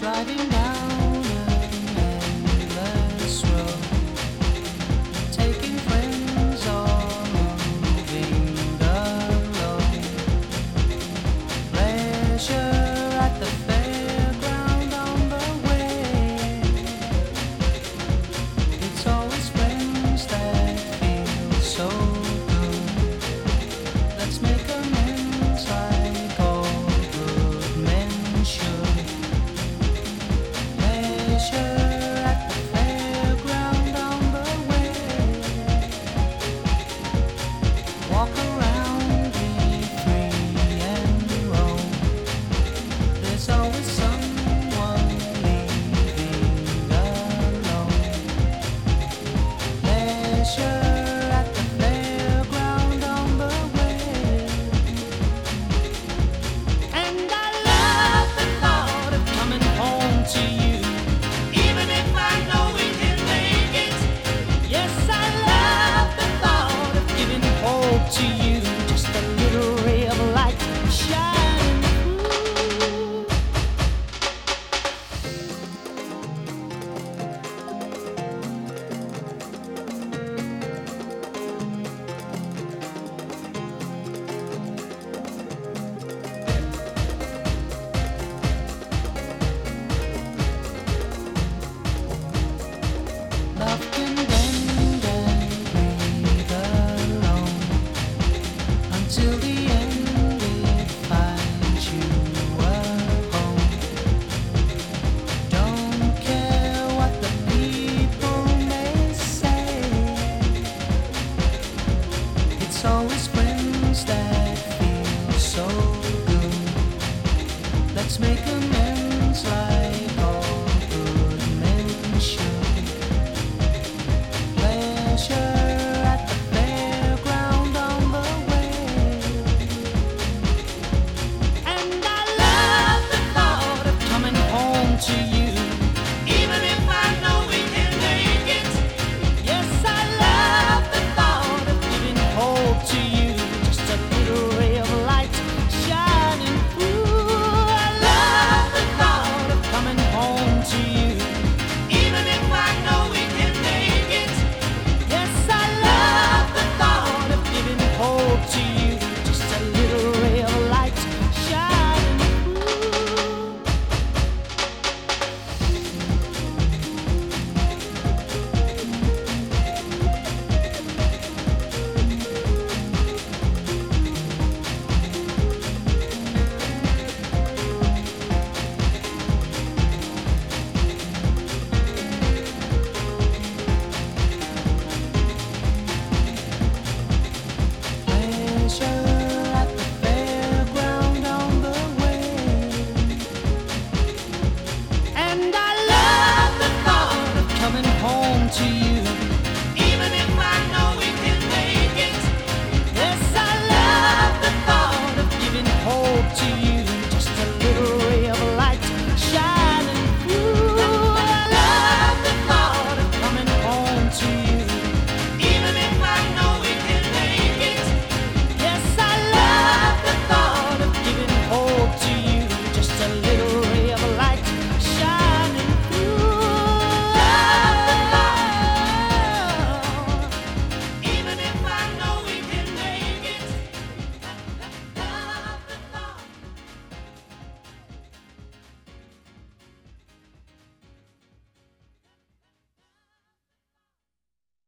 driving down treasure. to be attention.